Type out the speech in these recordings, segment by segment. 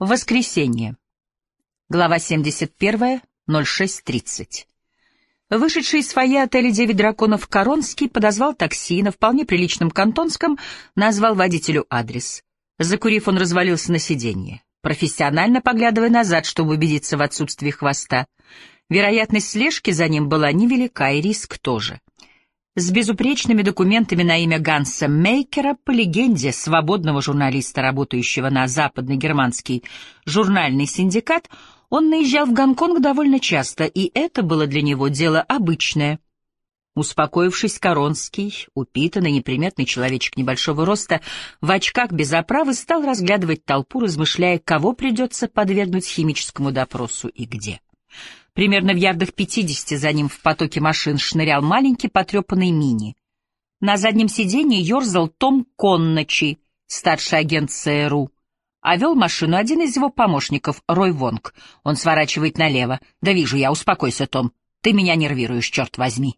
Воскресенье. Глава 71, 06.30. Вышедший из фойе отеля «Девять драконов» Коронский подозвал такси на вполне приличном кантонском, назвал водителю адрес. Закурив, он развалился на сиденье, профессионально поглядывая назад, чтобы убедиться в отсутствии хвоста. Вероятность слежки за ним была невелика, и риск тоже. С безупречными документами на имя Ганса Мейкера, по легенде свободного журналиста, работающего на западный германский журнальный синдикат, он наезжал в Гонконг довольно часто, и это было для него дело обычное. Успокоившись, Коронский, упитанный, неприметный человечек небольшого роста, в очках без оправы стал разглядывать толпу, размышляя, кого придется подвергнуть химическому допросу и где. Примерно в ярдах пятидесяти за ним в потоке машин шнырял маленький потрепанный мини. На заднем сиденье ерзал Том Конночи, старший агент ЦРУ. А вел машину один из его помощников, Рой Вонг. Он сворачивает налево. «Да вижу я, успокойся, Том. Ты меня нервируешь, черт возьми».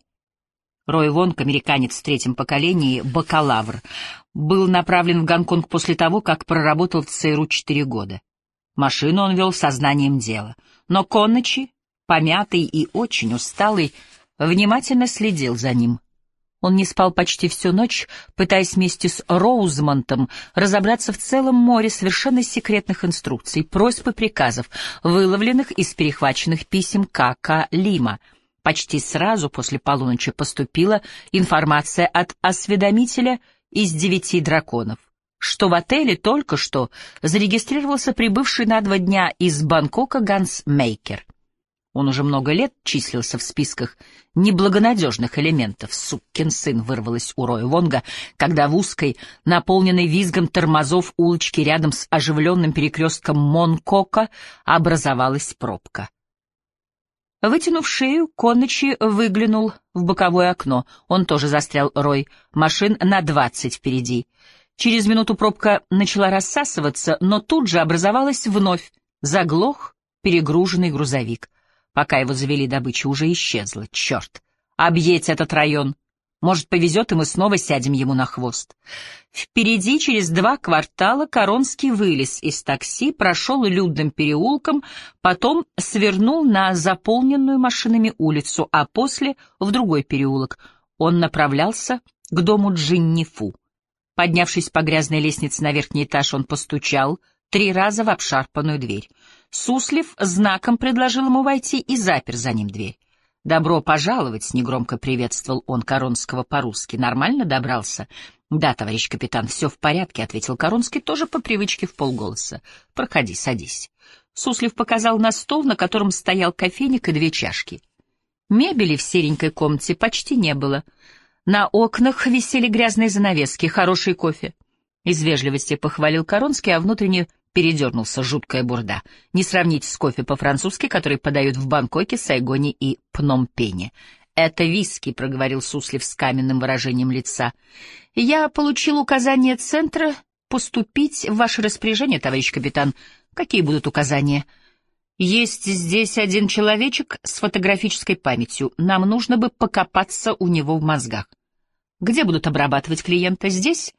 Рой Вонг, американец в третьем поколении, бакалавр, был направлен в Гонконг после того, как проработал в ЦРУ четыре года. Машину он вел сознанием дела. Но Конночи, помятый и очень усталый, внимательно следил за ним. Он не спал почти всю ночь, пытаясь вместе с Роузмонтом разобраться в целом море совершенно секретных инструкций, просьб и приказов, выловленных из перехваченных писем К.К. Лима. Почти сразу после полуночи поступила информация от осведомителя из девяти драконов, что в отеле только что зарегистрировался прибывший на два дня из Бангкока Ганс Мейкер. Он уже много лет числился в списках неблагонадежных элементов. Суккин сын вырвалась у Роя Вонга, когда в узкой, наполненной визгом тормозов улочке рядом с оживленным перекрестком Монкока образовалась пробка. Вытянув шею, Конночи выглянул в боковое окно. Он тоже застрял Рой. Машин на двадцать впереди. Через минуту пробка начала рассасываться, но тут же образовалась вновь. Заглох перегруженный грузовик. Пока его завели, добыча уже исчезла. Черт! Объедь этот район! Может, повезет, и мы снова сядем ему на хвост. Впереди, через два квартала, Коронский вылез из такси, прошел людным переулком, потом свернул на заполненную машинами улицу, а после — в другой переулок. Он направлялся к дому Джиннифу. Поднявшись по грязной лестнице на верхний этаж, он постучал три раза в обшарпанную дверь. Суслив знаком предложил ему войти и запер за ним дверь. «Добро пожаловать», — негромко приветствовал он Коронского по-русски. «Нормально добрался?» «Да, товарищ капитан, все в порядке», — ответил Коронский, тоже по привычке в полголоса. «Проходи, садись». Суслив показал на стол, на котором стоял кофейник и две чашки. Мебели в серенькой комнате почти не было. На окнах висели грязные занавески, хороший кофе. Из вежливости похвалил Коронский, а внутренне передернулся жуткая бурда. Не сравнить с кофе по-французски, который подают в Бангкоке, Сайгоне и Пномпене. «Это виски», — проговорил Суслив с каменным выражением лица. «Я получил указание центра поступить в ваше распоряжение, товарищ капитан. Какие будут указания?» «Есть здесь один человечек с фотографической памятью. Нам нужно бы покопаться у него в мозгах. Где будут обрабатывать клиента? Здесь?»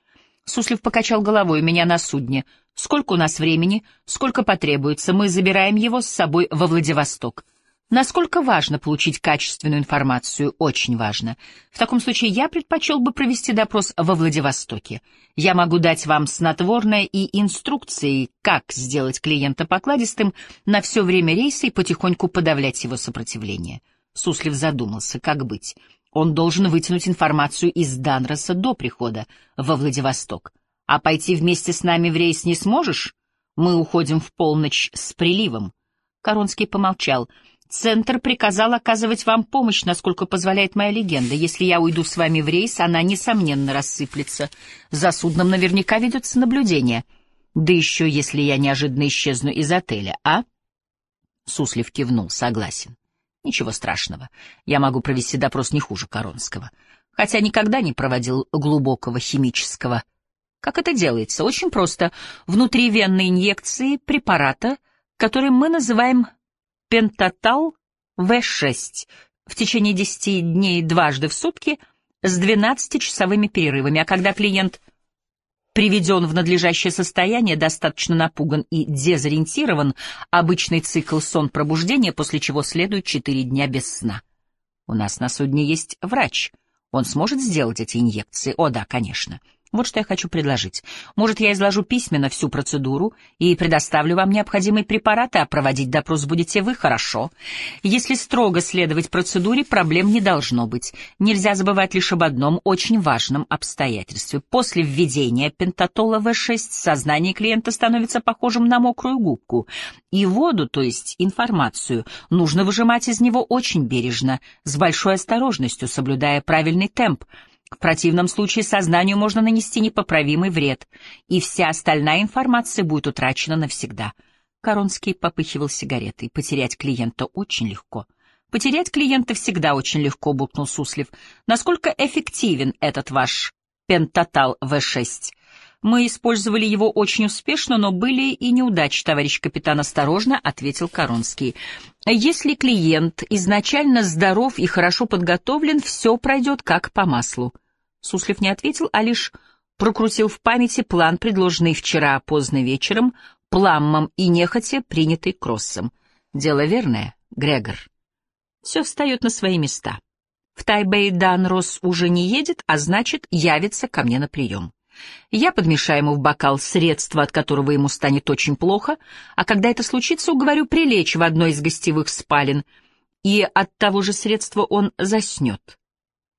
Суслив покачал головой. «У меня на судне. Сколько у нас времени? Сколько потребуется? Мы забираем его с собой во Владивосток. Насколько важно получить качественную информацию? Очень важно. В таком случае я предпочел бы провести допрос во Владивостоке. Я могу дать вам снотворное и инструкции, как сделать клиента покладистым на все время рейса и потихоньку подавлять его сопротивление». Суслив задумался, как быть. Он должен вытянуть информацию из Данроса до прихода во Владивосток. А пойти вместе с нами в рейс не сможешь? Мы уходим в полночь с приливом. Коронский помолчал. Центр приказал оказывать вам помощь, насколько позволяет моя легенда. Если я уйду с вами в рейс, она, несомненно, рассыплется. За судном наверняка ведется наблюдение. Да еще, если я неожиданно исчезну из отеля, а? Суслив кивнул, согласен. Ничего страшного. Я могу провести допрос не хуже Коронского. Хотя никогда не проводил глубокого химического. Как это делается? Очень просто. Внутривенные инъекции препарата, который мы называем пентатал В6 в течение 10 дней дважды в сутки с 12-часовыми перерывами. А когда клиент приведен в надлежащее состояние, достаточно напуган и дезориентирован, обычный цикл сон-пробуждение, после чего следует четыре дня без сна. У нас на судне есть врач. Он сможет сделать эти инъекции? О, да, конечно. Вот что я хочу предложить. Может, я изложу письменно всю процедуру и предоставлю вам необходимые препараты, а проводить допрос будете вы, хорошо. Если строго следовать процедуре, проблем не должно быть. Нельзя забывать лишь об одном очень важном обстоятельстве. После введения пентатола В6 сознание клиента становится похожим на мокрую губку, и воду, то есть информацию, нужно выжимать из него очень бережно, с большой осторожностью, соблюдая правильный темп — в противном случае сознанию можно нанести непоправимый вред, и вся остальная информация будет утрачена навсегда. Коронский попыхивал сигаретой. Потерять клиента очень легко. Потерять клиента всегда очень легко, буркнул Суслив. Насколько эффективен этот ваш пентатал В6? Мы использовали его очень успешно, но были и неудачи, товарищ капитан, осторожно ответил Коронский. Если клиент изначально здоров и хорошо подготовлен, все пройдет как по маслу. Суслив не ответил, а лишь прокрутил в памяти план, предложенный вчера поздно вечером, Пламмом и нехотя принятый Кроссом. Дело верное, Грегор. Все встает на свои места. В Тайбэй Данрос уже не едет, а значит, явится ко мне на прием. Я подмешаю ему в бокал средство, от которого ему станет очень плохо, а когда это случится, уговорю прилечь в одной из гостевых спален, и от того же средства он заснет.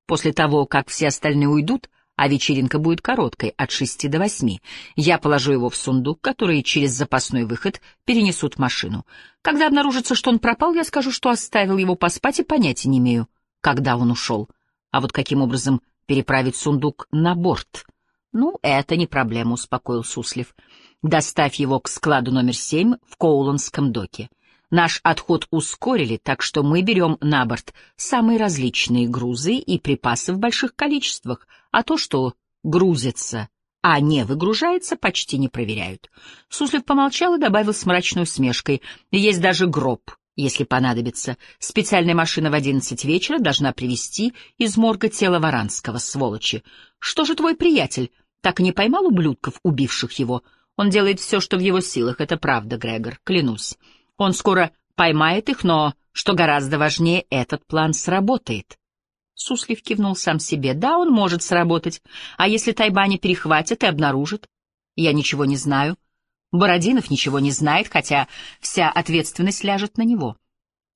После того, как все остальные уйдут, а вечеринка будет короткой, от шести до восьми, я положу его в сундук, который через запасной выход перенесут в машину. Когда обнаружится, что он пропал, я скажу, что оставил его поспать и понятия не имею, когда он ушел. А вот каким образом переправить сундук на борт — «Ну, это не проблема», — успокоил Суслив. «Доставь его к складу номер семь в Коуланском доке. Наш отход ускорили, так что мы берем на борт самые различные грузы и припасы в больших количествах, а то, что грузится, а не выгружается, почти не проверяют». Суслив помолчал и добавил с мрачной усмешкой. «Есть даже гроб, если понадобится. Специальная машина в одиннадцать вечера должна привезти из морга тело Варанского, сволочи. Что же твой приятель? Так и не поймал ублюдков, убивших его? Он делает все, что в его силах, это правда, Грегор, клянусь. Он скоро поймает их, но, что гораздо важнее, этот план сработает. Суслив кивнул сам себе. Да, он может сработать. А если Тайбани перехватят и обнаружат? Я ничего не знаю. Бородинов ничего не знает, хотя вся ответственность ляжет на него.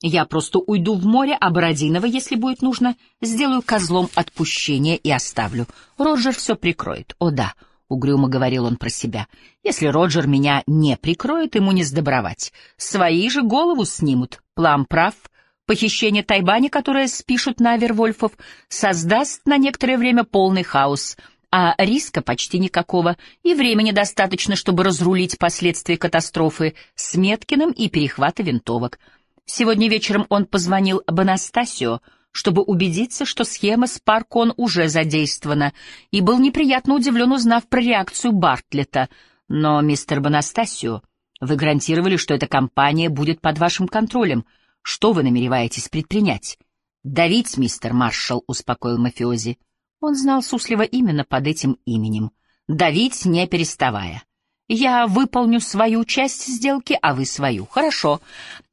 Я просто уйду в море, а Бородинова, если будет нужно, сделаю козлом отпущения и оставлю. Роджер все прикроет. О да, — угрюмо говорил он про себя. Если Роджер меня не прикроет, ему не сдобровать. Свои же голову снимут. Плам прав. Похищение Тайбани, которое спишут на Авервольфов, создаст на некоторое время полный хаос — а риска почти никакого, и времени достаточно, чтобы разрулить последствия катастрофы с Меткиным и перехвата винтовок. Сегодня вечером он позвонил Бонастасио, чтобы убедиться, что схема с Паркон уже задействована, и был неприятно удивлен, узнав про реакцию Бартлета. Но, мистер Бонастасио, вы гарантировали, что эта компания будет под вашим контролем. Что вы намереваетесь предпринять? «Давить, мистер Маршалл», — успокоил мафиози. Он знал Суслива именно под этим именем. «Давить, не переставая». Я выполню свою часть сделки, а вы свою. Хорошо.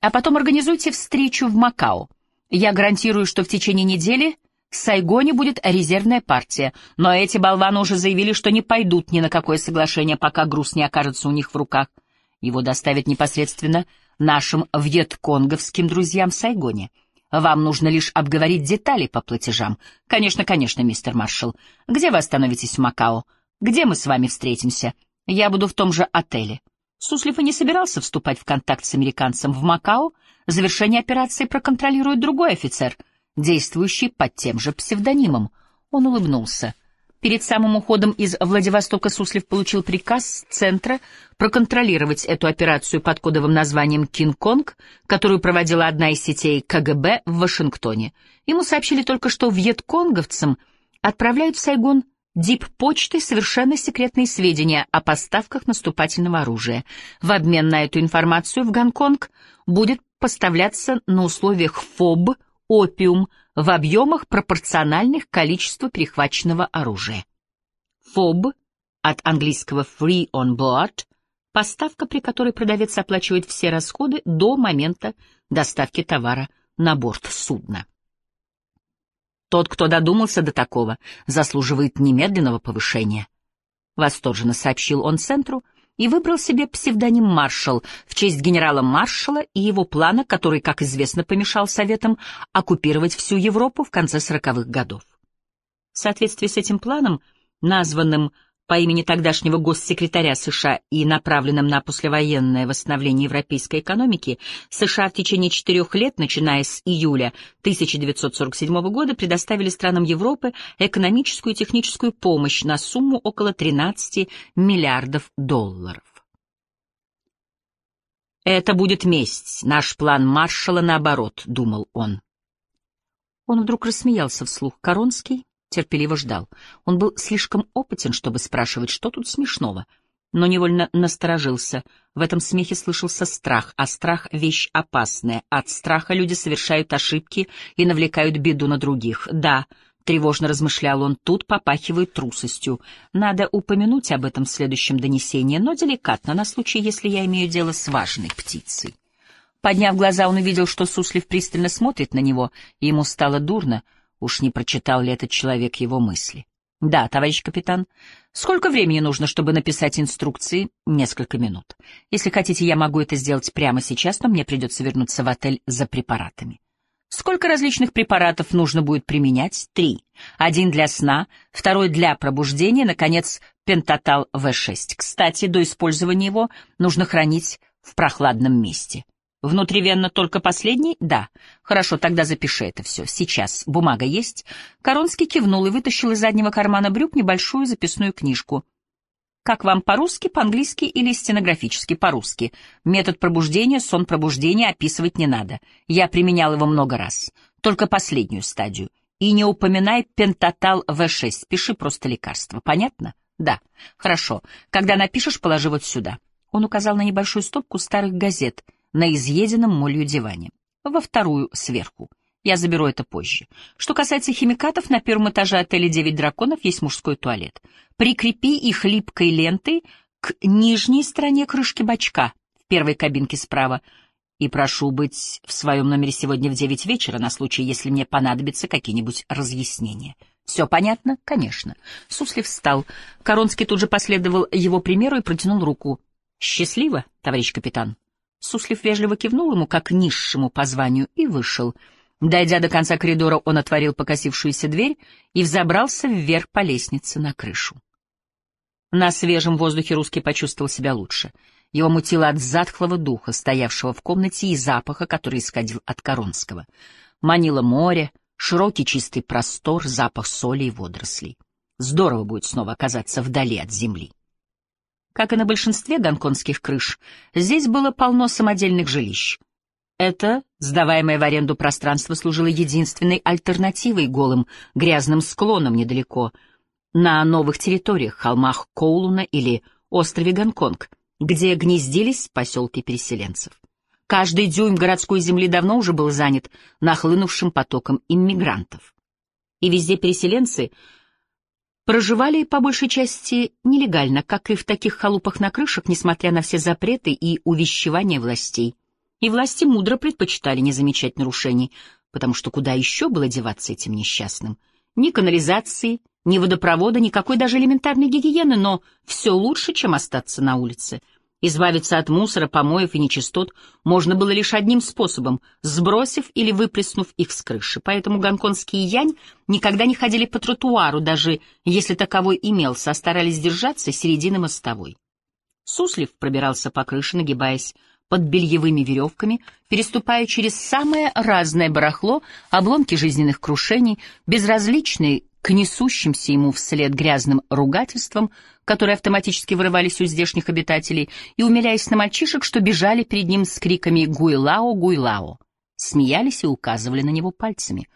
А потом организуйте встречу в Макао. Я гарантирую, что в течение недели в Сайгоне будет резервная партия. Но эти болваны уже заявили, что не пойдут ни на какое соглашение, пока груз не окажется у них в руках. Его доставят непосредственно нашим вьетконговским друзьям в Сайгоне. Вам нужно лишь обговорить детали по платежам. Конечно, конечно, мистер Маршалл. Где вы остановитесь в Макао? Где мы с вами встретимся? Я буду в том же отеле. Суслив и не собирался вступать в контакт с американцем в Макао. Завершение операции проконтролирует другой офицер, действующий под тем же псевдонимом. Он улыбнулся. Перед самым уходом из Владивостока Суслив получил приказ Центра проконтролировать эту операцию под кодовым названием «Кинг-Конг», которую проводила одна из сетей КГБ в Вашингтоне. Ему сообщили только, что вьетконговцам отправляют в Сайгон дип-почтой совершенно секретные сведения о поставках наступательного оружия. В обмен на эту информацию в Гонконг будет поставляться на условиях ФОБ опиум в объемах пропорциональных количеству перехваченного оружия. ФОБ от английского free on board, поставка, при которой продавец оплачивает все расходы до момента доставки товара на борт судна. Тот, кто додумался до такого, заслуживает немедленного повышения. Восторженно сообщил он центру и выбрал себе псевдоним «Маршал» в честь генерала Маршала и его плана, который, как известно, помешал Советам оккупировать всю Европу в конце сороковых годов. В соответствии с этим планом, названным по имени тогдашнего госсекретаря США и направленным на послевоенное восстановление европейской экономики, США в течение четырех лет, начиная с июля 1947 года, предоставили странам Европы экономическую и техническую помощь на сумму около 13 миллиардов долларов. «Это будет месть, наш план Маршала наоборот», — думал он. Он вдруг рассмеялся вслух. Коронский терпеливо ждал. Он был слишком опытен, чтобы спрашивать, что тут смешного, но невольно насторожился. В этом смехе слышался страх, а страх — вещь опасная. От страха люди совершают ошибки и навлекают беду на других. Да, тревожно размышлял он, тут попахивает трусостью. Надо упомянуть об этом в следующем донесении, но деликатно, на случай, если я имею дело с важной птицей. Подняв глаза, он увидел, что Суслив пристально смотрит на него, и ему стало дурно — Уж не прочитал ли этот человек его мысли? Да, товарищ капитан. Сколько времени нужно, чтобы написать инструкции? Несколько минут. Если хотите, я могу это сделать прямо сейчас, но мне придется вернуться в отель за препаратами. Сколько различных препаратов нужно будет применять? Три. Один для сна, второй для пробуждения, наконец, пентатал В6. Кстати, до использования его нужно хранить в прохладном месте. Внутривенно только последний? Да. Хорошо, тогда запиши это все. Сейчас. Бумага есть? Коронский кивнул и вытащил из заднего кармана брюк небольшую записную книжку. Как вам по-русски, по-английски или стенографически? По-русски. Метод пробуждения, сон пробуждения описывать не надо. Я применял его много раз. Только последнюю стадию. И не упоминай пентатал В6, пиши просто лекарство. Понятно? Да. Хорошо. Когда напишешь, положи вот сюда. Он указал на небольшую стопку старых газет — на изъеденном молью диване. Во вторую сверху. Я заберу это позже. Что касается химикатов, на первом этаже отеля «Девять драконов» есть мужской туалет. Прикрепи их липкой лентой к нижней стороне крышки бачка в первой кабинке справа. И прошу быть в своем номере сегодня в девять вечера на случай, если мне понадобятся какие-нибудь разъяснения. Все понятно? Конечно. Суслив встал. Коронский тут же последовал его примеру и протянул руку. Счастливо, товарищ капитан. Суслив вежливо кивнул ему, как низшему по званию, и вышел. Дойдя до конца коридора, он отворил покосившуюся дверь и взобрался вверх по лестнице на крышу. На свежем воздухе русский почувствовал себя лучше. Его мутило от затхлого духа, стоявшего в комнате, и запаха, который исходил от Коронского. Манило море, широкий чистый простор, запах соли и водорослей. Здорово будет снова оказаться вдали от земли. Как и на большинстве гонконгских крыш, здесь было полно самодельных жилищ. Это, сдаваемое в аренду пространство, служило единственной альтернативой голым грязным склонам недалеко, на новых территориях, холмах Коулуна или острове Гонконг, где гнездились поселки переселенцев. Каждый дюйм городской земли давно уже был занят нахлынувшим потоком иммигрантов. И везде переселенцы — проживали по большей части нелегально, как и в таких халупах на крышах, несмотря на все запреты и увещевания властей. И власти мудро предпочитали не замечать нарушений, потому что куда еще было деваться этим несчастным? Ни канализации, ни водопровода, никакой даже элементарной гигиены, но все лучше, чем остаться на улице — Избавиться от мусора, помоев и нечистот можно было лишь одним способом — сбросив или выплеснув их с крыши. Поэтому гонконгские янь никогда не ходили по тротуару, даже если таковой имелся, а старались держаться середины мостовой. Суслив пробирался по крыше, нагибаясь под бельевыми веревками, переступая через самое разное барахло, обломки жизненных крушений, безразличные к несущимся ему вслед грязным ругательствам, которые автоматически вырывались у здешних обитателей, и умиляясь на мальчишек, что бежали перед ним с криками «Гуйлао, Гуйлао!», смеялись и указывали на него пальцами.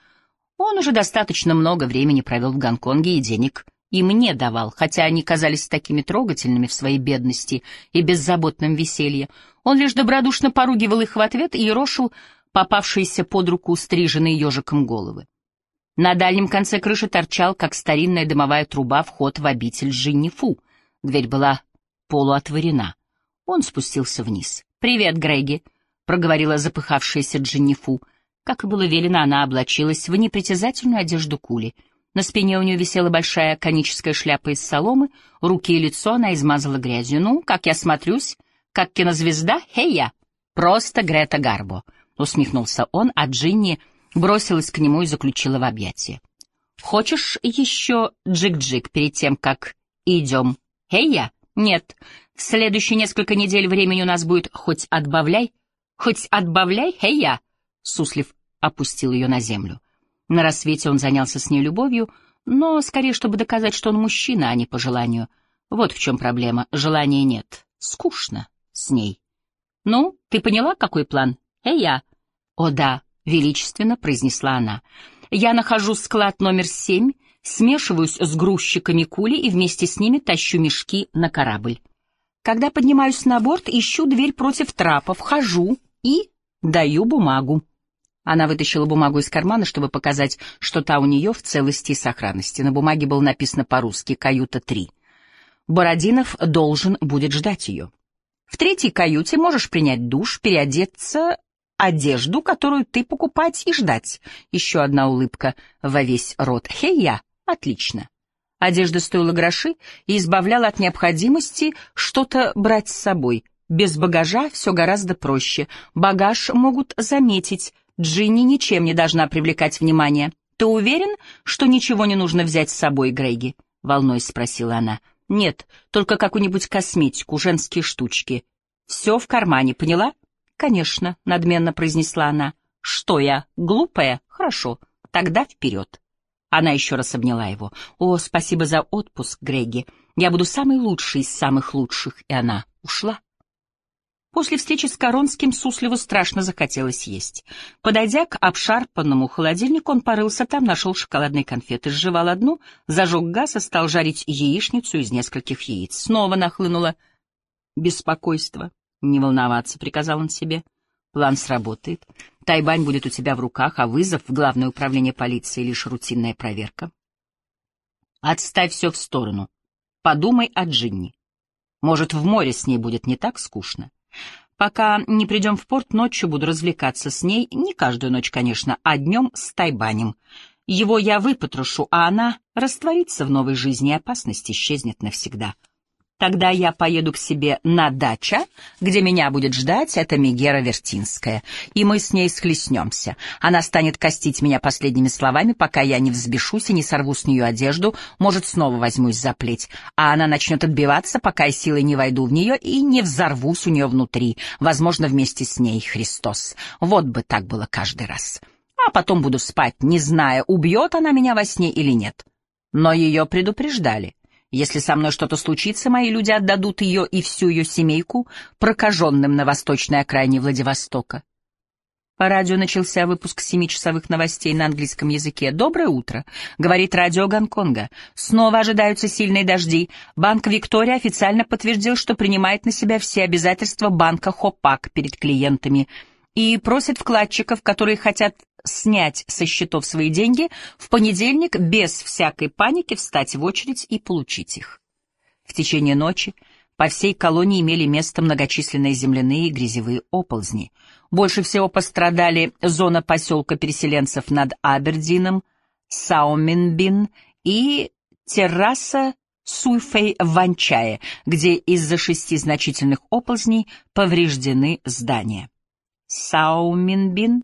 Он уже достаточно много времени провел в Гонконге и денег им не давал, хотя они казались такими трогательными в своей бедности и беззаботном веселье. Он лишь добродушно поругивал их в ответ и ерошил попавшиеся под руку стриженные ежиком головы. На дальнем конце крыши торчал, как старинная дымовая труба, вход в обитель Джиннифу. Дверь была полуотворена. Он спустился вниз. «Привет, Греги», — проговорила запыхавшаяся Дженнифу. Как и было велено, она облачилась в непритязательную одежду кули. На спине у нее висела большая коническая шляпа из соломы, руки и лицо она измазала грязью. «Ну, как я смотрюсь? Как кинозвезда? Хей я! Просто Грета Гарбо!» — усмехнулся он, а Джинни бросилась к нему и заключила в объятия. «Хочешь еще джик-джик перед тем, как идем? Хей я? Нет. В следующие несколько недель времени у нас будет хоть отбавляй, хоть отбавляй, хей я!» Суслив опустил ее на землю. На рассвете он занялся с ней любовью, но скорее, чтобы доказать, что он мужчина, а не по желанию. Вот в чем проблема. Желания нет. Скучно с ней. «Ну, ты поняла, какой план? Эй, я!» «О да», — величественно произнесла она. «Я нахожу склад номер семь, смешиваюсь с грузчиками кули и вместе с ними тащу мешки на корабль. Когда поднимаюсь на борт, ищу дверь против трапа, вхожу и даю бумагу. Она вытащила бумагу из кармана, чтобы показать, что та у нее в целости и сохранности. На бумаге было написано по-русски «Каюта 3». Бородинов должен будет ждать ее. В третьей каюте можешь принять душ, переодеться, одежду, которую ты покупать и ждать. Еще одна улыбка во весь рот. Хей-я, отлично. Одежда стоила гроши и избавляла от необходимости что-то брать с собой. Без багажа все гораздо проще. Багаж могут заметить, Джинни ничем не должна привлекать внимание. «Ты уверен, что ничего не нужно взять с собой, Грейги?» — волнуясь спросила она. «Нет, только какую-нибудь косметику, женские штучки. Все в кармане, поняла?» «Конечно», — надменно произнесла она. «Что я, глупая? Хорошо, тогда вперед». Она еще раз обняла его. «О, спасибо за отпуск, Грейги. Я буду самой лучшей из самых лучших». И она ушла. После встречи с Коронским Сусливу страшно захотелось есть. Подойдя к обшарпанному холодильнику, он порылся там, нашел шоколадные конфеты, сживал одну, зажег газ и стал жарить яичницу из нескольких яиц. Снова нахлынуло беспокойство. «Не волноваться», — приказал он себе. «План сработает. Тайбань будет у тебя в руках, а вызов в Главное управление полиции — лишь рутинная проверка. Отставь все в сторону. Подумай о Джинни. Может, в море с ней будет не так скучно?» Пока не придем в порт, ночью буду развлекаться с ней, не каждую ночь, конечно, а днем с Тайбанем. Его я выпотрошу, а она растворится в новой жизни и опасность исчезнет навсегда. Тогда я поеду к себе на дача, где меня будет ждать эта Мегера Вертинская, и мы с ней схлестнемся. Она станет костить меня последними словами, пока я не взбешусь и не сорву с нее одежду, может, снова возьмусь за плеть, а она начнет отбиваться, пока я силой не войду в нее и не взорвусь у нее внутри, возможно, вместе с ней Христос. Вот бы так было каждый раз. А потом буду спать, не зная, убьет она меня во сне или нет. Но ее предупреждали — если со мной что-то случится, мои люди отдадут ее и всю ее семейку прокаженным на восточной окраине Владивостока. По радио начался выпуск семичасовых новостей на английском языке. «Доброе утро», — говорит радио Гонконга. «Снова ожидаются сильные дожди. Банк Виктория официально подтвердил, что принимает на себя все обязательства банка Хопак перед клиентами и просит вкладчиков, которые хотят снять со счетов свои деньги, в понедельник без всякой паники встать в очередь и получить их. В течение ночи по всей колонии имели место многочисленные земляные и грязевые оползни. Больше всего пострадали зона поселка переселенцев над Абердином, Сауминбин и терраса Суйфэй в Ванчае, где из-за шести значительных оползней повреждены здания. Сауминбин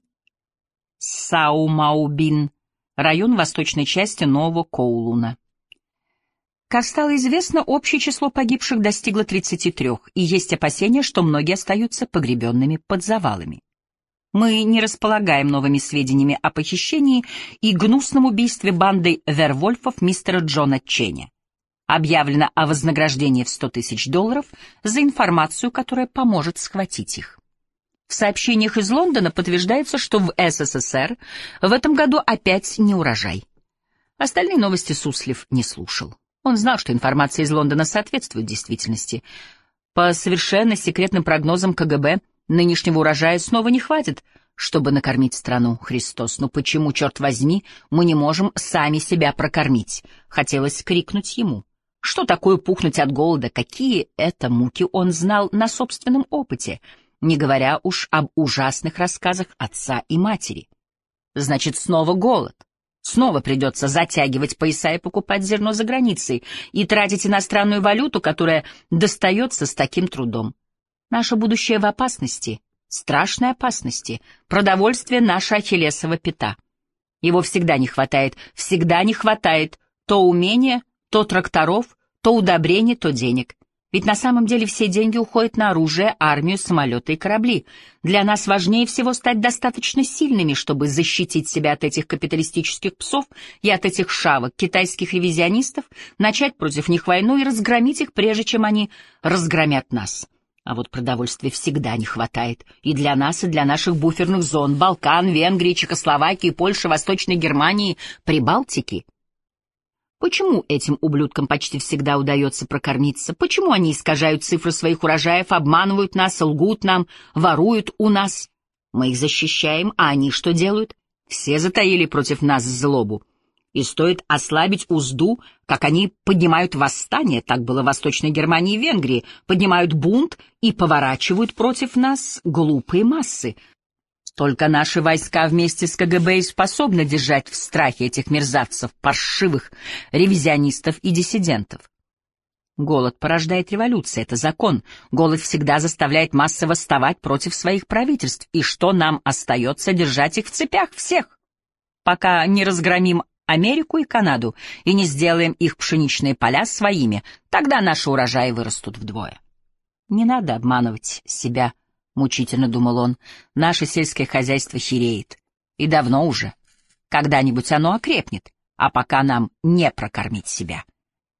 Саумаубин, район восточной части Нового Коулуна. Как стало известно, общее число погибших достигло 33, и есть опасения, что многие остаются погребенными под завалами. Мы не располагаем новыми сведениями о похищении и гнусном убийстве банды вервольфов мистера Джона Ченя. Объявлено о вознаграждении в 100 тысяч долларов за информацию, которая поможет схватить их. В сообщениях из Лондона подтверждается, что в СССР в этом году опять не урожай. Остальные новости Суслив не слушал. Он знал, что информация из Лондона соответствует действительности. По совершенно секретным прогнозам КГБ нынешнего урожая снова не хватит, чтобы накормить страну, Христос. Но почему, черт возьми, мы не можем сами себя прокормить? Хотелось крикнуть ему. Что такое пухнуть от голода, какие это муки он знал на собственном опыте, не говоря уж об ужасных рассказах отца и матери. Значит, снова голод. Снова придется затягивать пояса и покупать зерно за границей и тратить иностранную валюту, которая достается с таким трудом. Наше будущее в опасности, страшной опасности, продовольствие — наша ахиллесова пята. Его всегда не хватает, всегда не хватает то умения, то тракторов, то удобрений, то денег. Ведь на самом деле все деньги уходят на оружие, армию, самолеты и корабли. Для нас важнее всего стать достаточно сильными, чтобы защитить себя от этих капиталистических псов и от этих шавок, китайских ревизионистов, начать против них войну и разгромить их, прежде чем они разгромят нас. А вот продовольствия всегда не хватает. И для нас, и для наших буферных зон — Балкан, Венгрии, Чехословакии, Польши, Восточной Германии, Прибалтики — Почему этим ублюдкам почти всегда удается прокормиться? Почему они искажают цифры своих урожаев, обманывают нас, лгут нам, воруют у нас? Мы их защищаем, а они что делают? Все затаили против нас злобу. И стоит ослабить узду, как они поднимают восстание, так было в Восточной Германии и Венгрии, поднимают бунт и поворачивают против нас глупые массы. Только наши войска вместе с КГБ и способны держать в страхе этих мерзавцев, паршивых, ревизионистов и диссидентов. Голод порождает революцию, это закон. Голод всегда заставляет массы восставать против своих правительств. И что нам остается держать их в цепях всех? Пока не разгромим Америку и Канаду и не сделаем их пшеничные поля своими, тогда наши урожаи вырастут вдвое. Не надо обманывать себя мучительно думал он, наше сельское хозяйство хереет. И давно уже. Когда-нибудь оно окрепнет, а пока нам не прокормить себя.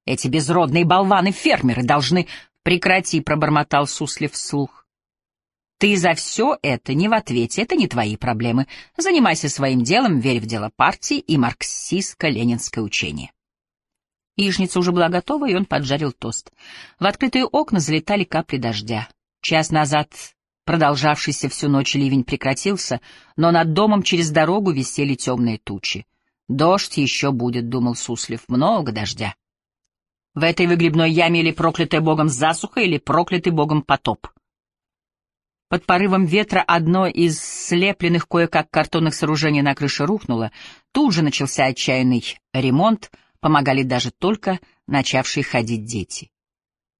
Эти безродные болваны-фермеры должны... Прекрати, — пробормотал Суслив вслух. Ты за все это не в ответе, это не твои проблемы. Занимайся своим делом, верь в дело партии и марксистско-ленинское учение. Яичница уже была готова, и он поджарил тост. В открытые окна залетали капли дождя. Час назад Продолжавшийся всю ночь ливень прекратился, но над домом через дорогу висели темные тучи. «Дождь еще будет», — думал Суслив, — «много дождя». В этой выгребной яме или проклятая богом засуха, или проклятый богом потоп. Под порывом ветра одно из слепленных кое-как картонных сооружений на крыше рухнуло. Тут же начался отчаянный ремонт, помогали даже только начавшие ходить дети.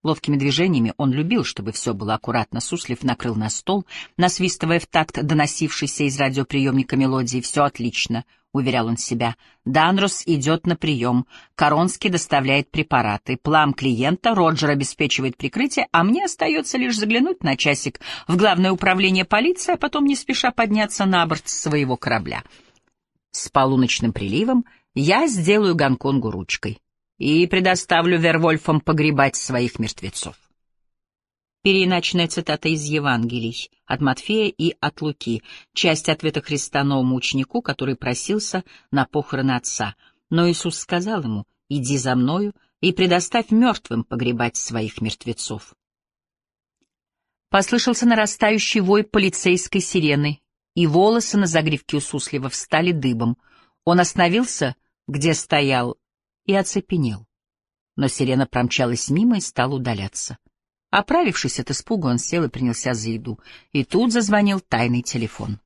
Ловкими движениями он любил, чтобы все было аккуратно. Суслив накрыл на стол, насвистывая в такт доносившейся из радиоприемника мелодии. «Все отлично», — уверял он себя. «Данрос идет на прием. Коронский доставляет препараты. Плам клиента, Роджер обеспечивает прикрытие, а мне остается лишь заглянуть на часик в главное управление полиции, а потом не спеша подняться на борт своего корабля. С полуночным приливом я сделаю Гонконгу ручкой» и предоставлю Вервольфам погребать своих мертвецов. Переиначенная цитата из Евангелий от Матфея и от Луки, часть ответа Христа новому ученику, который просился на похороны отца. Но Иисус сказал ему, «Иди за мною и предоставь мертвым погребать своих мертвецов». Послышался нарастающий вой полицейской сирены, и волосы на загривке у Суслива встали дыбом. Он остановился, где стоял, и оцепенел. Но сирена промчалась мимо и стала удаляться. Оправившись от испуга, он сел и принялся за еду. И тут зазвонил тайный телефон.